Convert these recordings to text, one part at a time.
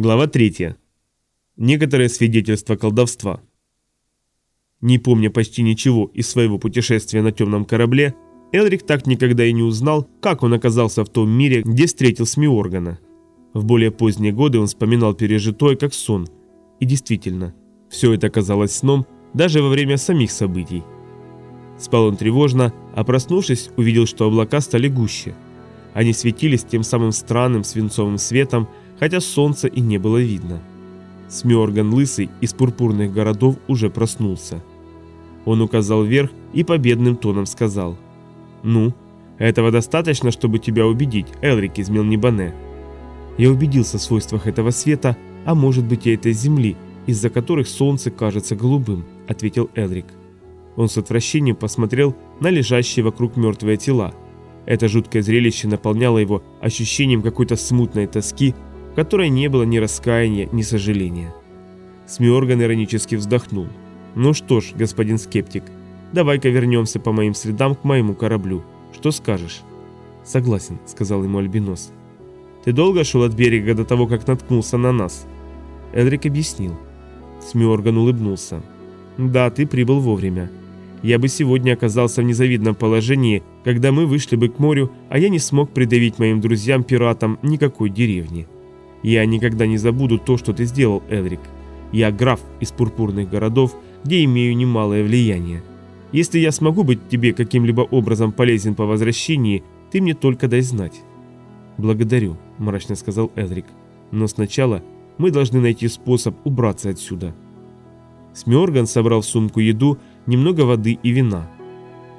Глава 3. Некоторые свидетельства колдовства. Не помня почти ничего из своего путешествия на темном корабле, Элрик так никогда и не узнал, как он оказался в том мире, где встретил Смиоргана. В более поздние годы он вспоминал пережитое как сон. И действительно, все это казалось сном даже во время самих событий. Спал он тревожно, а проснувшись, увидел, что облака стали гуще. Они светились тем самым странным свинцовым светом, хотя солнца и не было видно. Смёрган Лысый из пурпурных городов уже проснулся. Он указал вверх и победным тоном сказал. «Ну, этого достаточно, чтобы тебя убедить, Элрик из Мелнибане. Я убедился в свойствах этого света, а может быть и этой земли, из-за которых солнце кажется голубым», — ответил Элрик. Он с отвращением посмотрел на лежащие вокруг мертвые тела. Это жуткое зрелище наполняло его ощущением какой-то смутной тоски, которой не было ни раскаяния, ни сожаления. Смиорган иронически вздохнул. «Ну что ж, господин скептик, давай-ка вернемся по моим следам к моему кораблю. Что скажешь?» «Согласен», — сказал ему Альбинос. «Ты долго шел от берега до того, как наткнулся на нас?» Элрик объяснил. Смиорган улыбнулся. «Да, ты прибыл вовремя. Я бы сегодня оказался в незавидном положении, когда мы вышли бы к морю, а я не смог придавить моим друзьям-пиратам никакой деревни. Я никогда не забуду то, что ты сделал, Элрик. Я граф из пурпурных городов, где имею немалое влияние. Если я смогу быть тебе каким-либо образом полезен по возвращении, ты мне только дай знать». «Благодарю», – мрачно сказал Элрик. «Но сначала мы должны найти способ убраться отсюда». Смёрган собрал в сумку еду, немного воды и вина.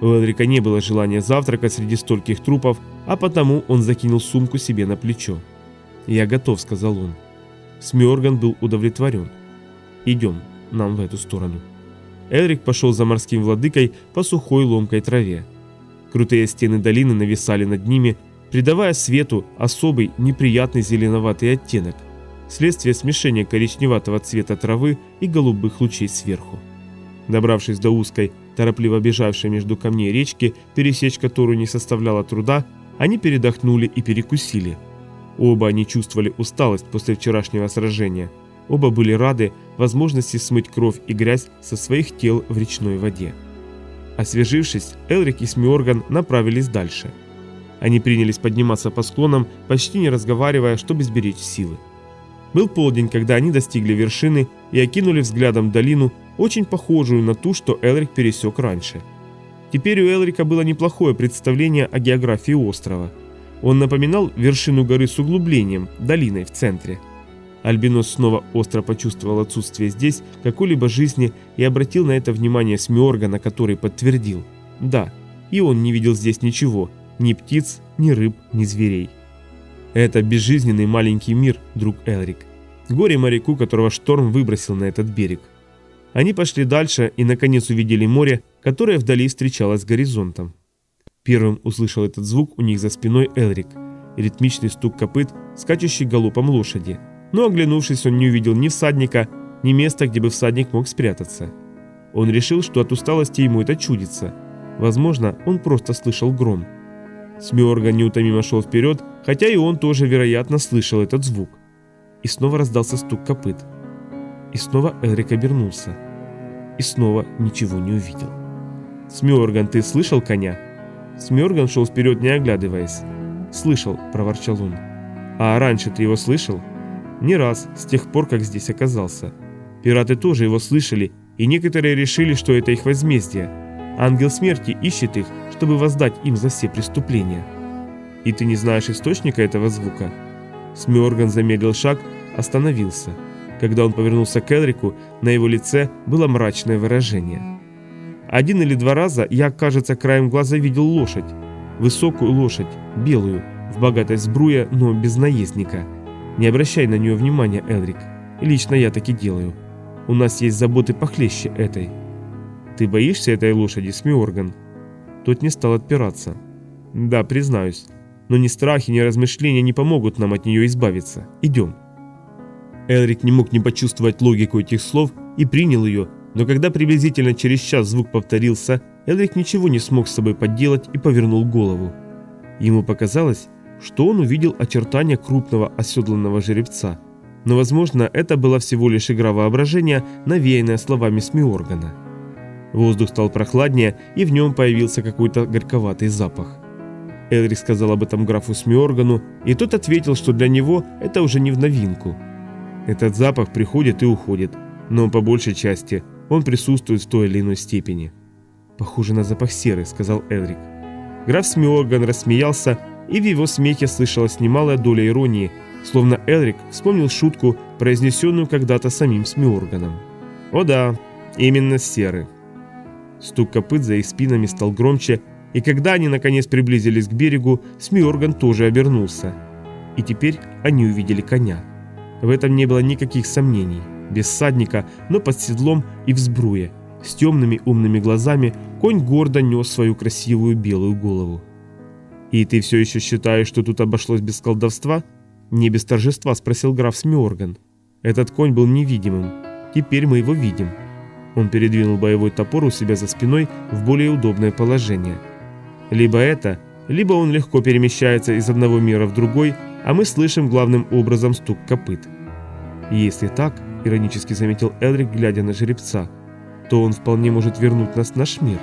У Элрика не было желания завтракать среди стольких трупов, а потому он закинул сумку себе на плечо. «Я готов», — сказал он. Смёрган был удовлетворен. «Идем, нам в эту сторону». Элрик пошел за морским владыкой по сухой ломкой траве. Крутые стены долины нависали над ними, придавая свету особый неприятный зеленоватый оттенок, следствие смешения коричневатого цвета травы и голубых лучей сверху. Добравшись до узкой, торопливо бежавшей между камней речки, пересечь которую не составляло труда, они передохнули и перекусили. Оба они чувствовали усталость после вчерашнего сражения. Оба были рады возможности смыть кровь и грязь со своих тел в речной воде. Освежившись, Элрик и Смиорган направились дальше. Они принялись подниматься по склонам, почти не разговаривая, чтобы сберечь силы. Был полдень, когда они достигли вершины и окинули взглядом долину, очень похожую на ту, что Элрик пересек раньше. Теперь у Элрика было неплохое представление о географии острова. Он напоминал вершину горы с углублением, долиной в центре. Альбинос снова остро почувствовал отсутствие здесь какой-либо жизни и обратил на это внимание Смиоргана, который подтвердил. Да, и он не видел здесь ничего, ни птиц, ни рыб, ни зверей. Это безжизненный маленький мир, друг Элрик. Горе моряку, которого шторм выбросил на этот берег. Они пошли дальше и наконец увидели море, которое вдали встречалось с горизонтом. Первым услышал этот звук у них за спиной Элрик, ритмичный стук копыт, скачущий галопом лошади. Но оглянувшись, он не увидел ни всадника, ни места, где бы всадник мог спрятаться. Он решил, что от усталости ему это чудится. Возможно, он просто слышал гром. Смиорга неутомимо шел вперед, хотя и он тоже, вероятно, слышал этот звук. И снова раздался стук копыт. И снова Элрик обернулся и снова ничего не увидел. «Смёрган, ты слышал коня?» Смёрган шел вперед, не оглядываясь. «Слышал», – проворчал он. «А раньше ты его слышал?» «Не раз, с тех пор, как здесь оказался. Пираты тоже его слышали, и некоторые решили, что это их возмездие. Ангел смерти ищет их, чтобы воздать им за все преступления». «И ты не знаешь источника этого звука?» Смёрган замедлил шаг, остановился. Когда он повернулся к Элрику, на его лице было мрачное выражение. Один или два раза я, кажется, краем глаза видел лошадь. Высокую лошадь, белую, в богатой сбруе, но без наездника. Не обращай на нее внимания, Элрик. Лично я так и делаю. У нас есть заботы похлеще этой. Ты боишься этой лошади, Смиорган? Тот не стал отпираться. Да, признаюсь. Но ни страхи, ни размышления не помогут нам от нее избавиться. Идем. Элрик не мог не почувствовать логику этих слов и принял ее, но когда приблизительно через час звук повторился, Элрик ничего не смог с собой подделать и повернул голову. Ему показалось, что он увидел очертания крупного оседланного жеребца. Но, возможно, это была всего лишь игра воображения, навеянная словами Смиоргана. Воздух стал прохладнее, и в нем появился какой-то горьковатый запах. Элрик сказал об этом графу Смиоргану, и тот ответил, что для него это уже не в новинку. Этот запах приходит и уходит, но по большей части он присутствует в той или иной степени. «Похоже на запах серы», — сказал Элрик. Граф Смиорган рассмеялся, и в его смехе слышалась немалая доля иронии, словно Элрик вспомнил шутку, произнесенную когда-то самим Смиорганом. «О да, именно серы». Стук копыт за их спинами стал громче, и когда они наконец приблизились к берегу, Смиорган тоже обернулся. И теперь они увидели коня. В этом не было никаких сомнений. Без садника, но под седлом и в сбруе. С темными умными глазами конь гордо нес свою красивую белую голову. «И ты все еще считаешь, что тут обошлось без колдовства?» «Не без торжества», — спросил граф Смиорган. «Этот конь был невидимым. Теперь мы его видим». Он передвинул боевой топор у себя за спиной в более удобное положение. Либо это, либо он легко перемещается из одного мира в другой, а мы слышим главным образом стук копыт. Если так, иронически заметил Элрик, глядя на жеребца, то он вполне может вернуть нас в наш мир.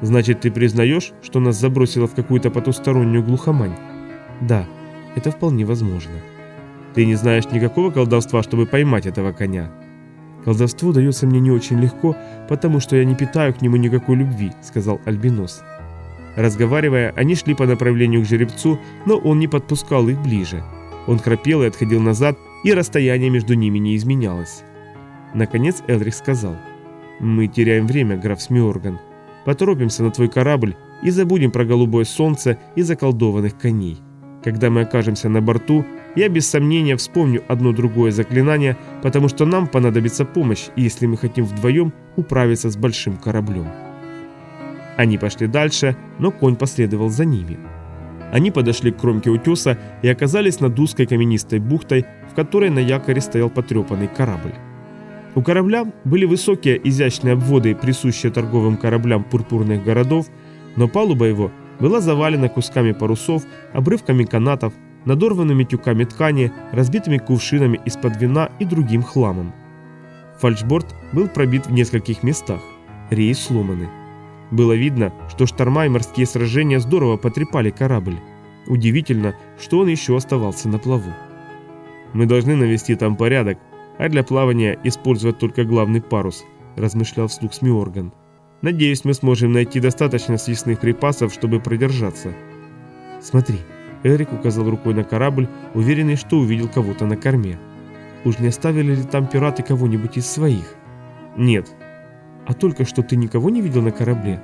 Значит, ты признаешь, что нас забросило в какую-то потустороннюю глухомань? Да, это вполне возможно. Ты не знаешь никакого колдовства, чтобы поймать этого коня? Колдовство дается мне не очень легко, потому что я не питаю к нему никакой любви, сказал Альбинос. Разговаривая, они шли по направлению к жеребцу, но он не подпускал их ближе. Он храпел и отходил назад, и расстояние между ними не изменялось. Наконец Элрих сказал, «Мы теряем время, граф Смиорган. Поторопимся на твой корабль и забудем про голубое солнце и заколдованных коней. Когда мы окажемся на борту, я без сомнения вспомню одно другое заклинание, потому что нам понадобится помощь, если мы хотим вдвоем управиться с большим кораблем». Они пошли дальше, но конь последовал за ними. Они подошли к кромке утеса и оказались над узкой каменистой бухтой, в которой на якоре стоял потрепанный корабль. У корабля были высокие изящные обводы, присущие торговым кораблям пурпурных городов, но палуба его была завалена кусками парусов, обрывками канатов, надорванными тюками ткани, разбитыми кувшинами из-под вина и другим хламом. Фальшборд был пробит в нескольких местах, реи сломаны. Было видно, что шторма и морские сражения здорово потрепали корабль. Удивительно, что он еще оставался на плаву. «Мы должны навести там порядок, а для плавания использовать только главный парус», – размышлял вслух Смиорган. «Надеюсь, мы сможем найти достаточно съестных припасов, чтобы продержаться». «Смотри», – Эрик указал рукой на корабль, уверенный, что увидел кого-то на корме. «Уж не оставили ли там пираты кого-нибудь из своих?» «Нет, а только что ты никого не видел на корабле?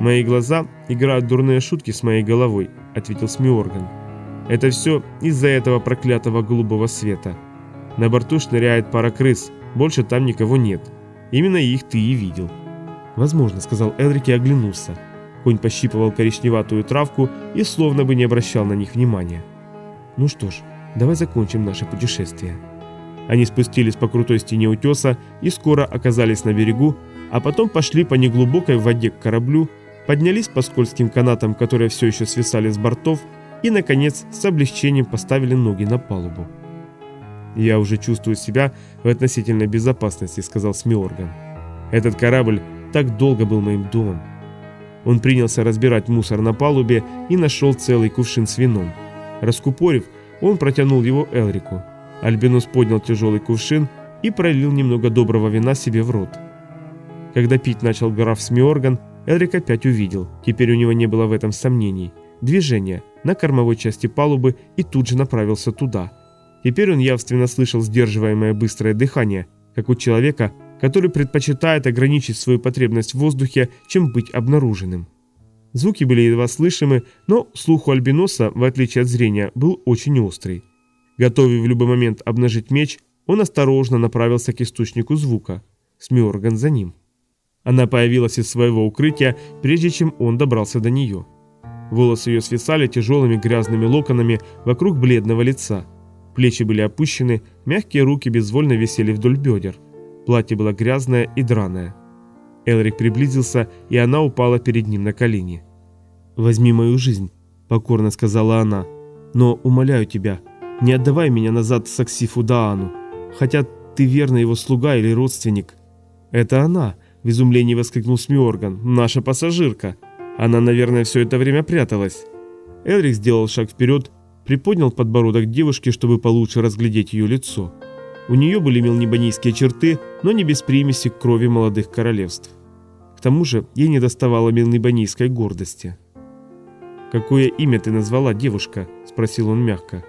Мои глаза играют дурные шутки с моей головой, ответил Смиорган. Это все из-за этого проклятого голубого света. На борту шныряет пара крыс, больше там никого нет. Именно их ты и видел. Возможно, сказал Элрик и оглянулся. Конь пощипывал коричневатую травку и словно бы не обращал на них внимания. Ну что ж, давай закончим наше путешествие. Они спустились по крутой стене утеса и скоро оказались на берегу, а потом пошли по неглубокой воде к кораблю, поднялись по скользким канатам, которые все еще свисали с бортов, и, наконец, с облегчением поставили ноги на палубу. «Я уже чувствую себя в относительной безопасности», — сказал Смиорган. «Этот корабль так долго был моим домом». Он принялся разбирать мусор на палубе и нашел целый кувшин с вином. Раскупорив, он протянул его Элрику. Альбинус поднял тяжелый кувшин и пролил немного доброго вина себе в рот. Когда пить начал граф Смиорган, Элрик опять увидел, теперь у него не было в этом сомнений, движение на кормовой части палубы и тут же направился туда. Теперь он явственно слышал сдерживаемое быстрое дыхание, как у человека, который предпочитает ограничить свою потребность в воздухе, чем быть обнаруженным. Звуки были едва слышимы, но слух у альбиноса, в отличие от зрения, был очень острый. Готовый в любой момент обнажить меч, он осторожно направился к источнику звука. Смиорган за ним. Она появилась из своего укрытия, прежде чем он добрался до нее. Волосы ее свисали тяжелыми грязными локонами вокруг бледного лица. Плечи были опущены, мягкие руки безвольно висели вдоль бедер. Платье было грязное и драное. Элрик приблизился, и она упала перед ним на колени. «Возьми мою жизнь», — покорно сказала она. «Но, умоляю тебя, Не отдавай меня назад Саксифу Даану, хотя ты верно его слуга или родственник». «Это она!» – в изумлении воскликнул Смиорган. «Наша пассажирка! Она, наверное, все это время пряталась». Элрик сделал шаг вперед, приподнял подбородок девушки, чтобы получше разглядеть ее лицо. У нее были мелнебанийские черты, но не без примеси крови молодых королевств. К тому же ей не доставало мелнебанийской гордости. «Какое имя ты назвала, девушка?» – спросил он мягко.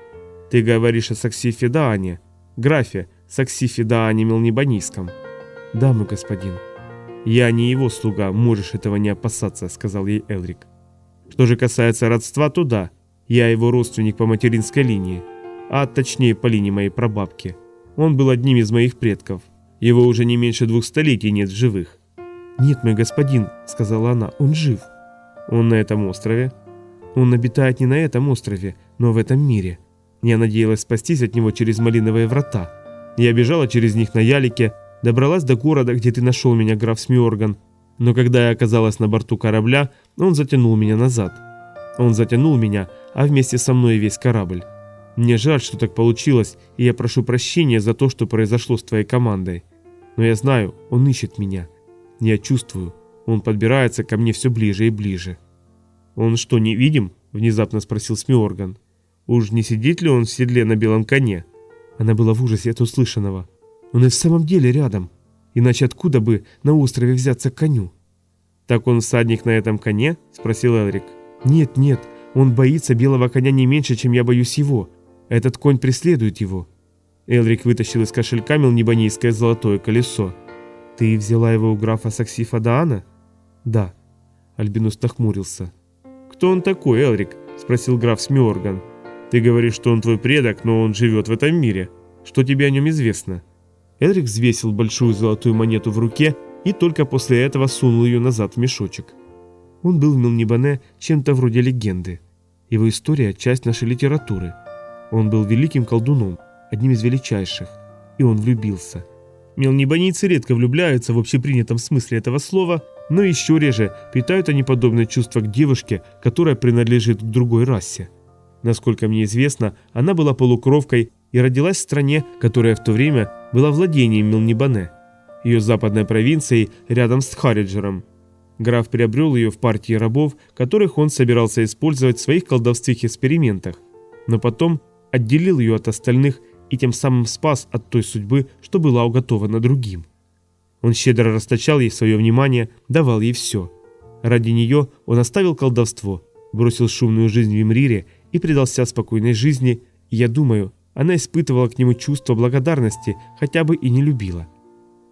«Ты говоришь о Саксифе Даане, графе Саксифе Даане Мелнебанийском». «Да, мой господин». «Я не его слуга, можешь этого не опасаться», – сказал ей Элрик. «Что же касается родства, то да, я его родственник по материнской линии, а точнее по линии моей прабабки. Он был одним из моих предков. Его уже не меньше двух столетий нет в живых». «Нет, мой господин», — сказала она, — «он жив». «Он на этом острове?» «Он обитает не на этом острове, но в этом мире. Я надеялась спастись от него через малиновые врата. Я бежала через них на ялике, добралась до города, где ты нашел меня, граф Смиорган. Но когда я оказалась на борту корабля, он затянул меня назад. Он затянул меня, а вместе со мной весь корабль. Мне жаль, что так получилось, и я прошу прощения за то, что произошло с твоей командой. Но я знаю, он ищет меня. Я чувствую, он подбирается ко мне все ближе и ближе. «Он что, не видим?» – внезапно спросил Смиорган. «Уж не сидит ли он в седле на белом коне?» Она была в ужасе от услышанного. «Он и в самом деле рядом. Иначе откуда бы на острове взяться к коню?» «Так он всадник на этом коне?» – спросил Элрик. «Нет, нет, он боится белого коня не меньше, чем я боюсь его. Этот конь преследует его». Элрик вытащил из кошелька мелнебанийское золотое колесо. «Ты взяла его у графа Саксифа Даана?» «Да». Альбинус нахмурился. «Кто он такой, Элрик?» – спросил граф Смиорган. «Ты говоришь, что он твой предок, но он живет в этом мире. Что тебе о нем известно?» Элрик взвесил большую золотую монету в руке и только после этого сунул ее назад в мешочек. Он был в Милнибане чем-то вроде легенды. Его история – часть нашей литературы. Он был великим колдуном, одним из величайших, и он влюбился. Мелнибанийцы редко влюбляются в общепринятом смысле этого слова, но еще реже питают они подобное чувство к девушке, которая принадлежит к другой расе. Насколько мне известно, она была полукровкой и родилась в стране, которая в то время была владением Милнибане, ее западной провинцией рядом с Хариджером. Граф приобрел ее в партии рабов, которых он собирался использовать в своих колдовских экспериментах, но потом отделил ее от остальных и тем самым спас от той судьбы, что была уготована другим. Он щедро расточал ей свое внимание, давал ей все. Ради нее он оставил колдовство, бросил шумную жизнь в Имрире и предался спокойной жизни, и я думаю, она испытывала к нему чувство благодарности, хотя бы и не любила.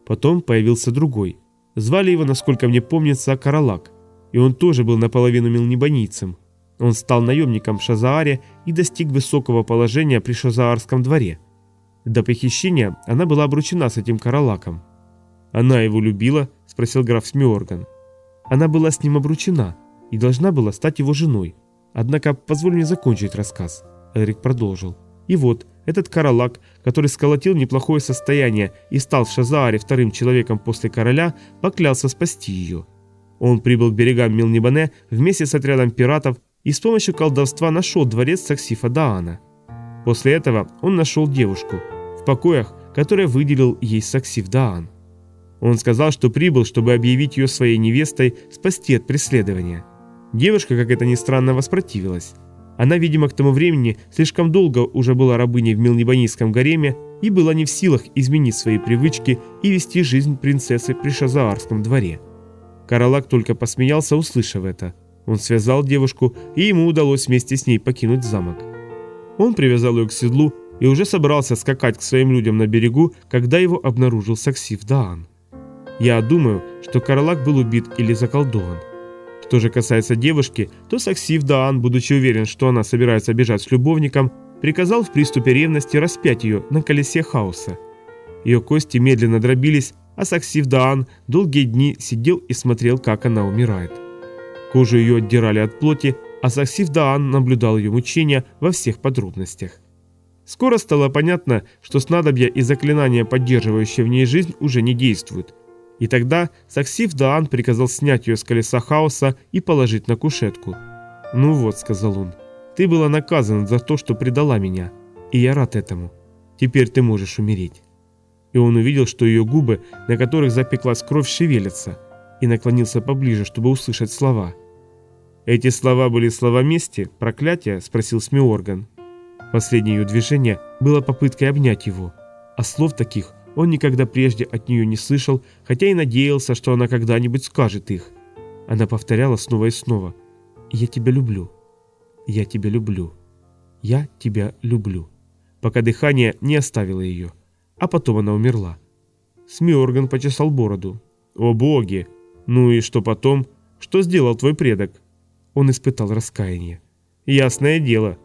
Потом появился другой. Звали его, насколько мне помнится, Каралак, и он тоже был наполовину мелнебанийцем. Он стал наемником в Шазааре и достиг высокого положения при Шазаарском дворе. До похищения она была обручена с этим Каралаком. «Она его любила?» – спросил граф Смиорган. «Она была с ним обручена и должна была стать его женой. Однако позволь мне закончить рассказ», – Эрик продолжил. «И вот, этот Каралак, который сколотил неплохое состояние и стал в Шазааре вторым человеком после короля, поклялся спасти ее. Он прибыл к берегам Милнибане вместе с отрядом пиратов и с помощью колдовства нашел дворец Саксифа Даана. После этого он нашел девушку в покоях, которые выделил ей Саксиф Даан. Он сказал, что прибыл, чтобы объявить ее своей невестой, спасти от преследования. Девушка, как это ни странно, воспротивилась. Она, видимо, к тому времени слишком долго уже была рабыней в Милнибанийском гареме и была не в силах изменить свои привычки и вести жизнь принцессы при Шазаарском дворе. Каралак только посмеялся, услышав это. Он связал девушку, и ему удалось вместе с ней покинуть замок. Он привязал ее к седлу и уже собрался скакать к своим людям на берегу, когда его обнаружил Саксив Даан. Я думаю, что Карлак был убит или заколдован. Что же касается девушки, то Саксив Даан, будучи уверен, что она собирается бежать с любовником, приказал в приступе ревности распять ее на колесе хаоса. Ее кости медленно дробились, а Саксив Даан долгие дни сидел и смотрел, как она умирает. Кожу ее отдирали от плоти, а Саксив Даан наблюдал ее мучения во всех подробностях. Скоро стало понятно, что снадобья и заклинания, поддерживающие в ней жизнь, уже не действуют – и тогда Саксив Даан приказал снять ее с колеса хаоса и положить на кушетку. «Ну вот», — сказал он, — «ты была наказана за то, что предала меня. И я рад этому. Теперь ты можешь умереть». И он увидел, что ее губы, на которых запеклась кровь, шевелятся, и наклонился поближе, чтобы услышать слова. «Эти слова были слова мести, проклятия?» – спросил Смиорган. Последнее ее движение было попыткой обнять его, а слов таких он никогда прежде от нее не слышал, хотя и надеялся, что она когда-нибудь скажет их. Она повторяла снова и снова. «Я тебя люблю. Я тебя люблю. Я тебя люблю». Пока дыхание не оставило ее. А потом она умерла. Смиорган почесал бороду. «О боги! Ну и что потом? Что сделал твой предок?» Он испытал раскаяние. «Ясное дело.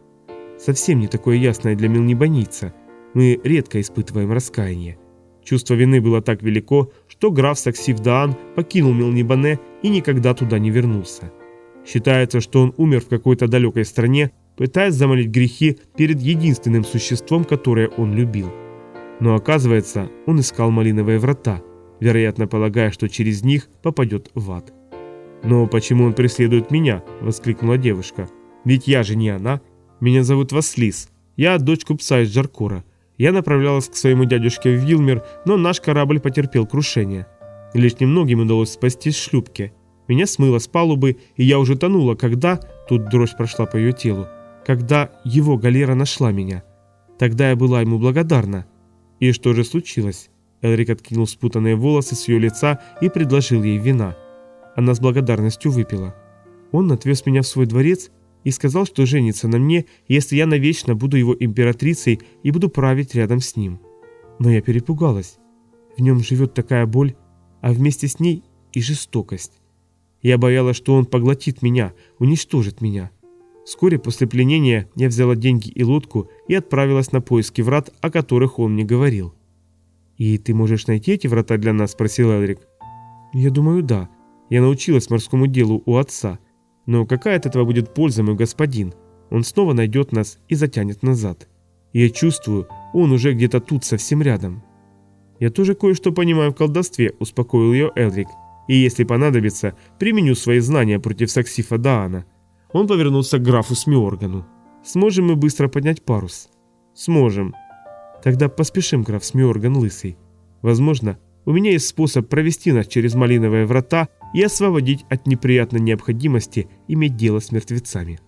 Совсем не такое ясное для мелнебонийца. Мы редко испытываем раскаяние. Чувство вины было так велико, что граф Саксивдаан покинул Мелнибане и никогда туда не вернулся. Считается, что он умер в какой-то далекой стране, пытаясь замолить грехи перед единственным существом, которое он любил. Но оказывается, он искал малиновые врата, вероятно полагая, что через них попадет в ад. «Но почему он преследует меня?» – воскликнула девушка. «Ведь я же не она. Меня зовут Васлис. Я дочь купца из Джаркора. Я направлялась к своему дядюшке в Вилмер, но наш корабль потерпел крушение. Лишь немногим удалось спастись шлюпки. Меня смыло с палубы, и я уже тонула, когда... Тут дрожь прошла по ее телу. Когда его галера нашла меня. Тогда я была ему благодарна. И что же случилось? Элрик откинул спутанные волосы с ее лица и предложил ей вина. Она с благодарностью выпила. Он отвез меня в свой дворец и сказал, что женится на мне, если я навечно буду его императрицей и буду править рядом с ним. Но я перепугалась. В нем живет такая боль, а вместе с ней и жестокость. Я боялась, что он поглотит меня, уничтожит меня. Вскоре после пленения я взяла деньги и лодку и отправилась на поиски врат, о которых он мне говорил. «И ты можешь найти эти врата для нас?» – спросил Элрик. «Я думаю, да. Я научилась морскому делу у отца. Но какая от этого будет польза, мой господин? Он снова найдет нас и затянет назад. я чувствую, он уже где-то тут, совсем рядом. Я тоже кое-что понимаю в колдовстве, успокоил ее Элрик. И если понадобится, применю свои знания против Саксифа Даана. Он повернулся к графу Смиоргану. Сможем мы быстро поднять парус? Сможем. Тогда поспешим, граф Смиорган Лысый. Возможно, у меня есть способ провести нас через малиновые врата и освободить от неприятной необходимости иметь дело с мертвецами.